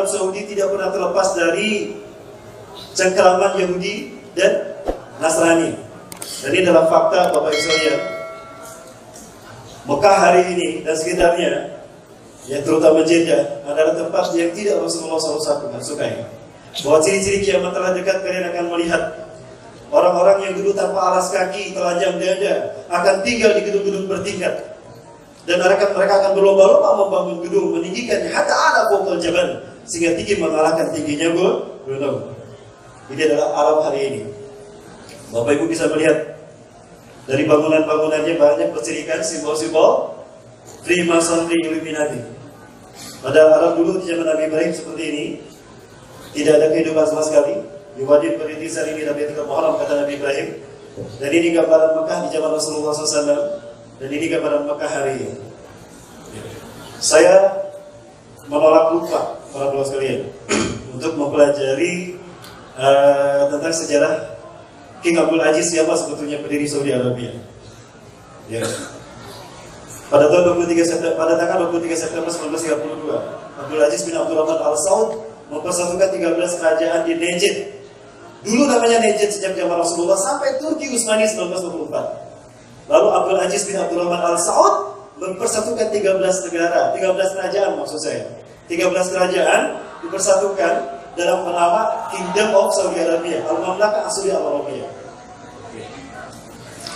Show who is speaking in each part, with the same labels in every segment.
Speaker 1: Arab Saudi tidak pernah terlepas dari cengkeraman Yahudi dan Nasrani. Dan ini adalah fakta Bapak Ibu sekalian. Mekah hari ini dan sekitarnya, yang terutama Jeddah, adalah tempat yang tidak Rasulullah SAW sukai. Bahwa ciri-ciri kiamat telah dekat, kalian akan melihat orang-orang yang dulu tanpa alas kaki, telanjang dada, akan tinggal di gedung-gedung bertingkat. Dan mereka, mereka akan berlomba-lomba membangun gedung, meninggikannya. Hatta ada pokok jabal, sehingga tinggi mengalahkan tingginya gunung. Ini adalah alam hari ini. Bapak Ibu bisa melihat dari bangunan-bangunannya banyak berserikan simbol-simbol Freemasonry Illuminati. Pada Arab dulu di zaman Nabi Ibrahim seperti ini, tidak ada kehidupan sama sekali. Diwajib perintisan ini Nabi tidak Muharram kata Nabi Ibrahim. Dan ini gambaran Mekah di zaman Rasulullah SAW. Dan ini gambaran Mekah hari ini. Saya menolak lupa para sekalian untuk mempelajari uh, tentang sejarah King Abdul Aziz siapa sebetulnya pendiri Saudi Arabia. Ya. Pada tahun 23 September, pada tanggal 23 September 1932, Abdul Aziz bin Abdul Rahman Al Saud mempersatukan 13 kerajaan di Najd. Dulu namanya Najd sejak zaman Rasulullah sampai Turki Utsmani 1924. Lalu Abdul Aziz bin Abdul Rahman Al Saud mempersatukan 13 negara, 13 kerajaan maksud saya. 13 kerajaan dipersatukan dalam nama Kingdom of Saudi Arabia, Al-Mamlakah Asli Al-Arabia.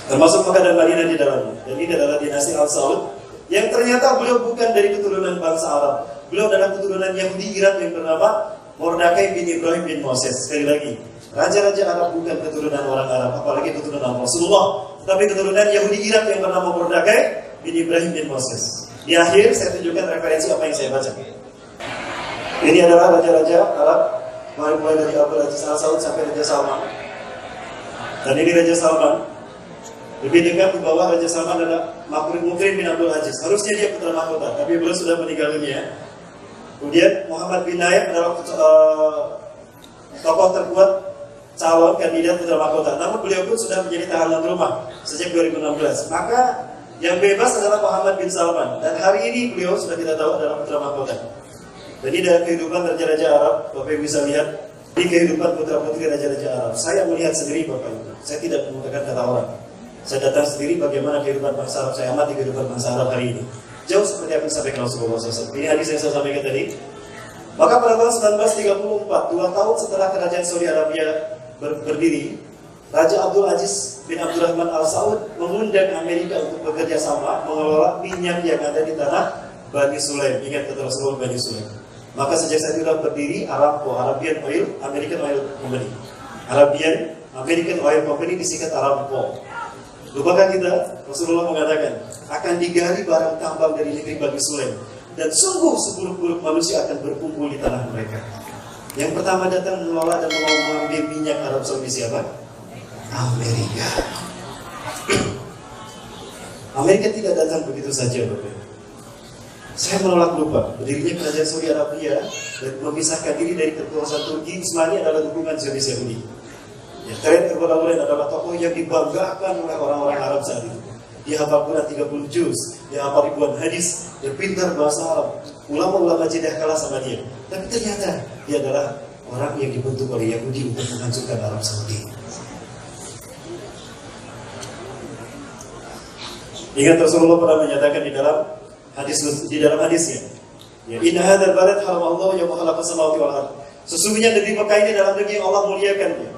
Speaker 1: Termasuk Mekah dan Madinah di dalamnya. Dan ini adalah dinasti Al Saud yang ternyata beliau bukan dari keturunan bangsa Arab. Beliau adalah keturunan Yahudi Irak yang bernama Mordakai bin Ibrahim bin Moses. Sekali lagi, raja-raja Arab bukan keturunan orang Arab, apalagi keturunan Rasulullah, tetapi keturunan Yahudi Irak yang bernama Mordakai bin Ibrahim bin Moses. Di akhir saya tunjukkan referensi apa yang saya baca. Ini adalah raja-raja Arab mulai dari Abu Al Saud sampai Raja Salman. Dan ini Raja Salman lebih dekat di bawah Raja Salman adalah Makrim Mukrim bin Abdul Aziz. Harusnya dia putra mahkota, tapi beliau sudah meninggal dunia. Kemudian Muhammad bin Nayef adalah uh, tokoh terkuat calon kandidat putra mahkota. Namun beliau pun sudah menjadi tahanan rumah sejak 2016. Maka yang bebas adalah Muhammad bin Salman. Dan hari ini beliau sudah kita tahu adalah putra mahkota. Jadi dari kehidupan raja-raja Arab, Bapak Ibu bisa lihat di kehidupan putra-putri raja-raja Arab. Saya melihat sendiri Bapak Ibu. Saya tidak menggunakan kata orang. Saya datang sendiri bagaimana kehidupan bangsa Arab, saya amati kehidupan bangsa Arab hari ini. Jauh seperti apa yang disampaikan Rasulullah SAW. Ini hadis yang saya sampaikan tadi. Maka pada tahun 1934, dua tahun setelah kerajaan Saudi Arabia ber berdiri, Raja Abdul Aziz bin Abdurrahman Al Saud mengundang Amerika untuk bekerja sama mengelola minyak yang ada di tanah Bani Sulaim. Ingat kata Rasulullah Bani Sulaim. Maka sejak saat itulah berdiri Aramco, Arabian Oil, American Oil Company. Arabian American Oil Company disingkat Aramco. Lupakah kita, Rasulullah mengatakan, akan digali barang tambang dari negeri Bani Sulaim. Dan sungguh seburuk-buruk manusia akan berkumpul di tanah mereka. Yang pertama datang mengelola dan mengambil minyak Arab Saudi siapa? Amerika. Amerika tidak datang begitu saja, Bapak. Saya menolak lupa berdirinya kerajaan Saudi Arabia dan memisahkan diri dari kekuasaan Turki Utsmani adalah dukungan Zionis Yahudi. Ya, Khalid Erdogan adalah tokoh yang dibanggakan oleh orang-orang Arab saat itu. Dia hafal Quran 30 juz, dia hafal ribuan hadis, dia pintar bahasa Arab. Ulama-ulama Jeddah kalah sama dia. Tapi ternyata dia adalah orang yang dibentuk oleh Yahudi untuk menghancurkan Arab Saudi. Ingat Rasulullah pernah menyatakan di dalam hadis di dalam hadisnya, ya inna hadzal balad yang khalaqa samawati wal ard. Sesungguhnya negeri Mekah ini adalah negeri yang Allah muliakan dia.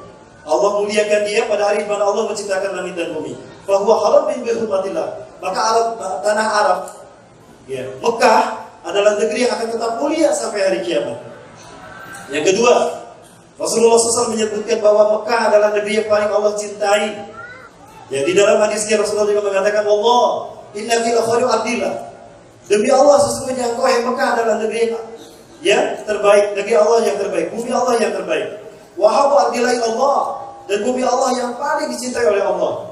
Speaker 1: Allah muliakan dia pada hari mana Allah menciptakan langit dan bumi. Bahwa haram bin bihurmatillah. Maka Arab, tanah Arab, ya, Mekah adalah negeri yang akan tetap mulia sampai hari kiamat. Yang kedua, Rasulullah SAW menyebutkan bahwa Mekah adalah negeri yang paling Allah cintai. Ya, di dalam hadisnya Rasulullah juga mengatakan, Allah, inna fil khairu adillah. Demi Allah sesungguhnya engkau yang Mekah adalah negeri yang terbaik, negeri Allah yang terbaik, bumi Allah yang terbaik. Wahab adilai Allah dan bumi Allah yang paling dicintai oleh Allah.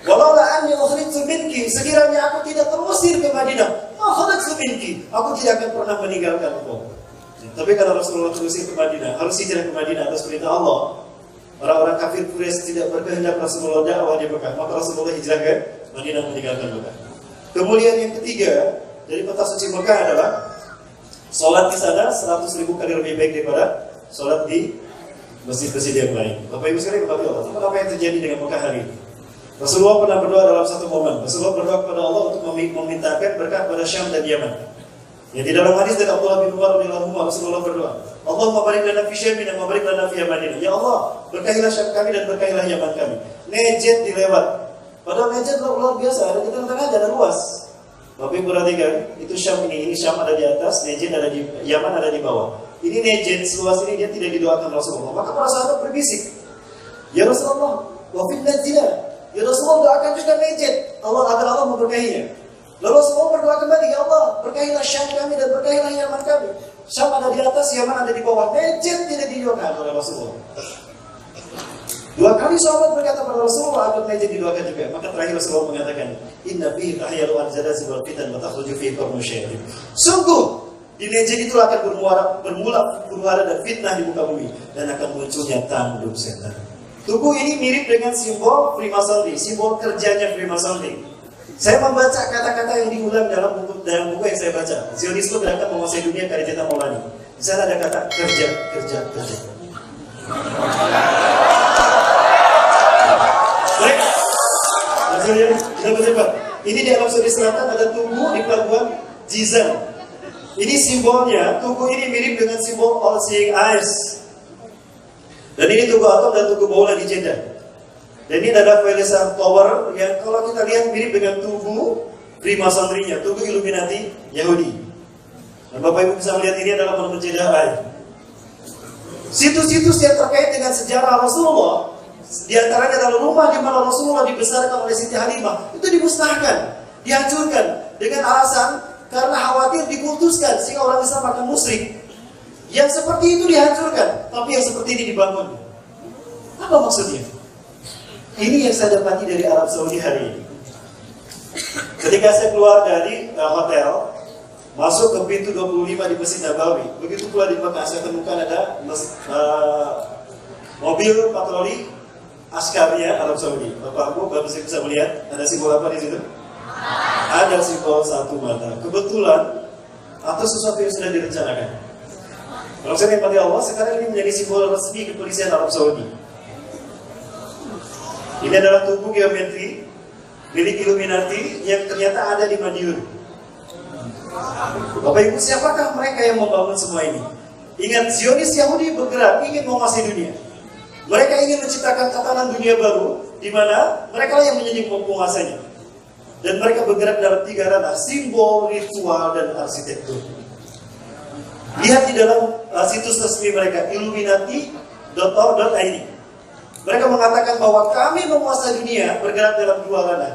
Speaker 1: Walau la anni ukhrijtu minki, sekiranya aku tidak terusir ke Madinah, ukhrijtu minki, aku tidak akan pernah meninggalkan engkau. Tapi kalau Rasulullah terusir ke Madinah, harus hijrah ke Madinah atas perintah Allah. Orang-orang kafir Quraisy tidak berkehendak Rasulullah dakwah di Mekah, maka Rasulullah hijrah ke Madinah meninggalkan Mekah. Kemudian yang ketiga dari peta suci Mekah adalah Sholat di sana 100 ribu kali lebih baik daripada sholat di masjid-masjid yang lain. Bapak Ibu sekalian kembali Allah. Apa yang terjadi dengan Mekah hari ini? Rasulullah pernah berdoa dalam satu momen. Rasulullah berdoa kepada Allah untuk memintakan berkah pada Syam dan Yaman. Yang di dalam hadis dari Abdullah bin Umar radhiyallahu anhu Rasulullah berdoa, Allah barik lana fi Syam dan barik lana fi Yaman. Ya Allah, berkahilah Syam kami dan berkahilah Yaman kami. Nejet dilewat. Padahal nejet luar biasa, ada di tengah-tengah ada luas. Ibu perhatikan, itu Syam ini, ini Syam ada di atas, Nejet ada di Yaman ada di bawah. Ini Nejet seluas ini dia tidak didoakan Rasulullah. Maka para sahabat berbisik, Ya Rasulullah, wa fil Ya Rasulullah doakan juga Najd. Allah agar Allah memberkahinya. Lalu Rasulullah berdoa kembali, Ya Allah, berkahilah Syam kami dan berkahilah Yaman kami. Syam ada di atas, Yaman ada di bawah. Najd tidak didoakan oleh Rasulullah. Dua kali sahabat berkata pada Rasulullah agar Najd didoakan juga. Maka terakhir Rasulullah mengatakan, Inna bihi tahyalu anzalasi wal fitan wa takhruju fihi syaitan. Sungguh di Najd itu akan bermula, bermula bermuara dan fitnah di muka bumi dan akan munculnya tanduk setan. Tubuh ini mirip dengan simbol Freemasonry, simbol kerjanya Freemasonry. Saya membaca kata-kata yang diulang dalam buku dalam buku yang saya baca. Zionisme gerakan menguasai dunia karya Jeta Maulani. Di sana ada kata kerja, kerja, kerja. Cepat. Ini di Arab Saudi Selatan ada tubuh di pelabuhan Jizan. Ini simbolnya, tubuh ini mirip dengan simbol All Seeing Eyes. Dan ini tugu atom dan tugu bola di Jeddah. Dan ini adalah Velesa Tower yang kalau kita lihat mirip dengan tugu Freemasonry-nya, tugu Illuminati Yahudi. Dan Bapak Ibu bisa melihat ini adalah Jeddah Situs-situs yang terkait dengan sejarah Rasulullah, di antaranya adalah rumah di mana Rasulullah dibesarkan oleh Siti Halimah, itu dimusnahkan, dihancurkan dengan alasan karena khawatir dikultuskan sehingga orang Islam akan musyrik. Yang seperti itu dihancurkan, tapi yang seperti ini dibangun. Apa maksudnya? Ini yang saya dapati dari Arab Saudi hari ini. Ketika saya keluar dari uh, hotel, masuk ke pintu 25 di Masjid Nabawi, begitu pula di Mekah saya temukan ada uh, mobil patroli askarnya Arab Saudi. Bapak Abu, Bapak bisa melihat ada simbol apa di situ? Ada simbol satu mata. Kebetulan atau sesuatu yang sudah direncanakan. Kalau saya nikmati Allah, sekarang ini menjadi simbol resmi kepolisian Arab Saudi. Ini adalah tubuh geometri milik Illuminati yang ternyata ada di Madiun. Bapak Ibu, siapakah mereka yang membangun semua ini? Ingat, Zionis Yahudi bergerak ingin menguasai dunia. Mereka ingin menciptakan tatanan dunia baru, di mana mereka yang menjadi penguasanya. Dan mereka bergerak dalam tiga ranah, simbol, ritual, dan arsitektur. Lihat di dalam uh, situs resmi mereka illuminati.org.id. Mereka mengatakan bahwa kami menguasai dunia bergerak dalam dua ranah.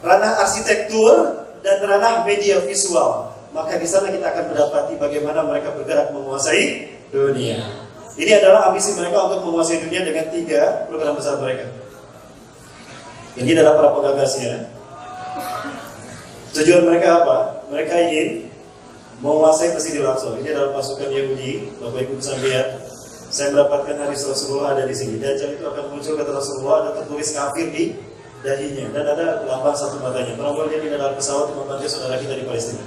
Speaker 1: Ranah arsitektur dan ranah media visual. Maka di sana kita akan mendapati bagaimana mereka bergerak menguasai dunia. Ini adalah ambisi mereka untuk menguasai dunia dengan tiga program besar mereka. Ini adalah para penggagasnya. Tujuan mereka apa? Mereka ingin menguasai Masjidil Aqsa. Ini adalah pasukan Yahudi. Bapak Ibu bisa lihat. Saya mendapatkan hadis Rasulullah ada di sini. Dajjal itu akan muncul kata Rasulullah ada tertulis kafir di dahinya dan ada lambang satu matanya. Perempuan dia dalam pesawat membantu saudara kita di Palestina.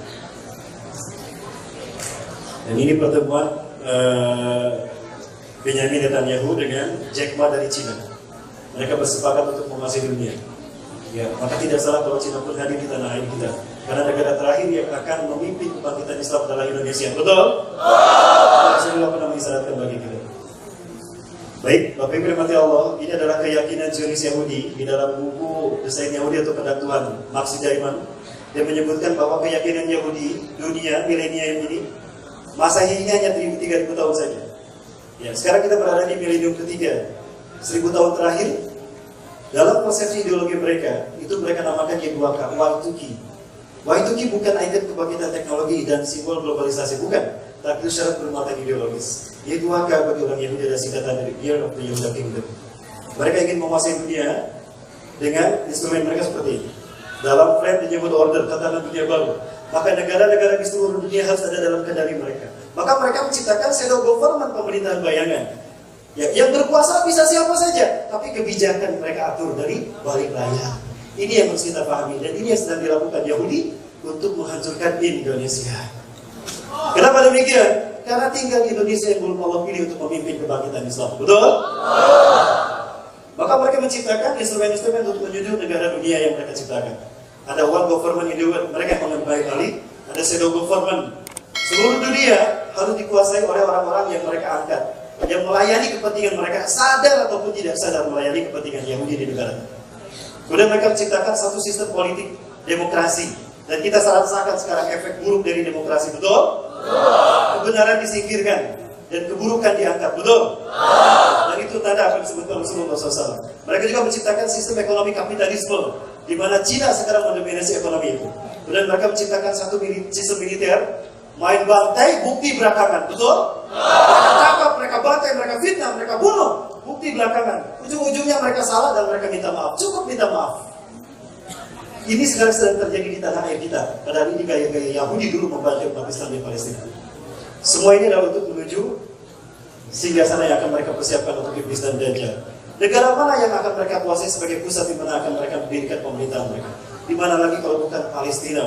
Speaker 1: Dan ini pertemuan uh, Benjamin Netanyahu dengan Jack Ma dari Cina. Mereka bersepakat untuk menguasai dunia. Ya, maka tidak salah kalau Cina pun hadir di tanah air kita. Karena negara terakhir yang akan memimpin kebangkitan Islam adalah Indonesia. Betul? Rasulullah pernah mengisyaratkan bagi kita. Baik, Bapak Ibu mati Allah, ini adalah keyakinan Zionis Yahudi di dalam buku desain Yahudi atau Pendak Tuhan, Maksi Jaiman. Dia menyebutkan bahwa keyakinan Yahudi dunia milenium ini masa hidupnya hanya 3000 tahun saja. Ya, sekarang kita berada di milenium ketiga. Seribu tahun terakhir dalam persepsi ideologi mereka itu mereka namakan Y2K, Y2K Y2K bukan ikon kebangkitan teknologi dan simbol globalisasi, bukan. Tapi itu syarat bermuatan ideologis. Y2K bagi orang Yahudi adalah singkatan dari Year of the Yehuda Kingdom. Mereka ingin menguasai dunia dengan instrumen mereka seperti ini. Dalam frame disebut order tatanan dunia baru. Maka negara-negara di seluruh dunia harus ada dalam kendali mereka. Maka mereka menciptakan shadow government pemerintahan bayangan. Ya, yang berkuasa bisa siapa saja, tapi kebijakan mereka atur dari balik layar. Ini yang harus kita pahami dan ini yang sedang dilakukan Yahudi untuk menghancurkan Indonesia. Kenapa demikian? Karena tinggal di Indonesia yang belum Allah pilih untuk memimpin kebangkitan Islam. Betul? Maka mereka menciptakan instrumen-instrumen untuk menyudut negara dunia yang mereka ciptakan. Ada one government in the world, mereka yang mengenai kali. Ada shadow government. Seluruh dunia harus dikuasai oleh orang-orang yang mereka angkat. Yang melayani kepentingan mereka, sadar ataupun tidak sadar melayani kepentingan Yahudi di negara. Kemudian mereka menciptakan satu sistem politik demokrasi. Dan kita sangat sangat sekarang efek buruk dari demokrasi, betul? Kebenaran disingkirkan dan keburukan diangkat, betul? Dan itu tanda apa yang disebutkan Rasulullah SAW. Mereka juga menciptakan sistem ekonomi kapitalisme, di mana Cina sekarang mendominasi ekonomi itu. Kemudian mereka menciptakan satu sistem militer, main bantai, bukti belakangan, betul? Mereka tangkap, mereka bantai, mereka fitnah, mereka bunuh, bukti belakangan. Ujung-ujungnya mereka salah dan mereka minta maaf. Cukup minta maaf. Ini sekarang sedang terjadi di tanah air kita. Padahal ini gaya-gaya Yahudi dulu membantu umat Islam di Palestina. Semua ini adalah untuk menuju sehingga sana yang akan mereka persiapkan untuk iblis dan dajjal. Negara mana yang akan mereka kuasai sebagai pusat di mana akan mereka mendirikan pemerintahan mereka? Di mana lagi kalau bukan Palestina,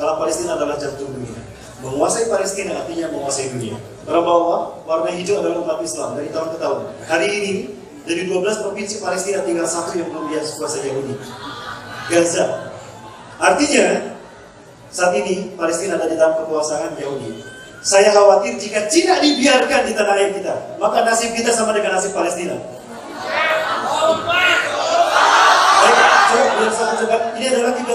Speaker 1: Kalau Palestina adalah jantung dunia. Menguasai Palestina artinya menguasai dunia. Bahwa warna hijau adalah umat Islam dari tahun ke tahun. Hari ini dari 12 provinsi Palestina tinggal satu yang belum dia kuasai Yahudi. Gaza. Artinya, saat ini Palestina ada di dalam kekuasaan Yahudi. Saya khawatir jika Cina dibiarkan di tanah air kita, maka nasib kita sama dengan nasib Palestina. Baik, coba, coba. Ini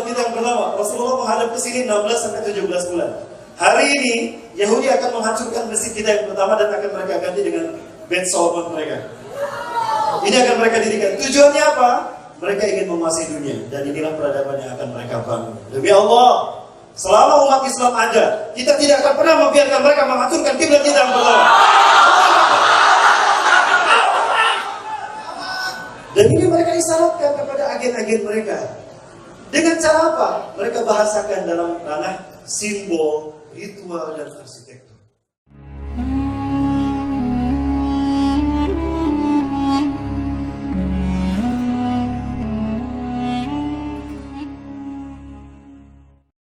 Speaker 1: kiblat yang pertama. Rasulullah menghadap ke sini 16 sampai 17 bulan. Hari ini Yahudi akan menghancurkan masjid kita yang pertama dan akan mereka ganti dengan bed Solomon mereka. Ini akan mereka dirikan. Tujuannya apa? Mereka ingin menguasai dunia dan inilah peradaban yang akan mereka bangun. Demi Allah, selama umat Islam ada, kita tidak akan pernah membiarkan mereka menghancurkan kiblat kita yang pertama. Dan ini mereka isyaratkan kepada agen-agen mereka. Dengan cara apa? Mereka bahasakan dalam ranah simbol, ritual, dan arsitektur.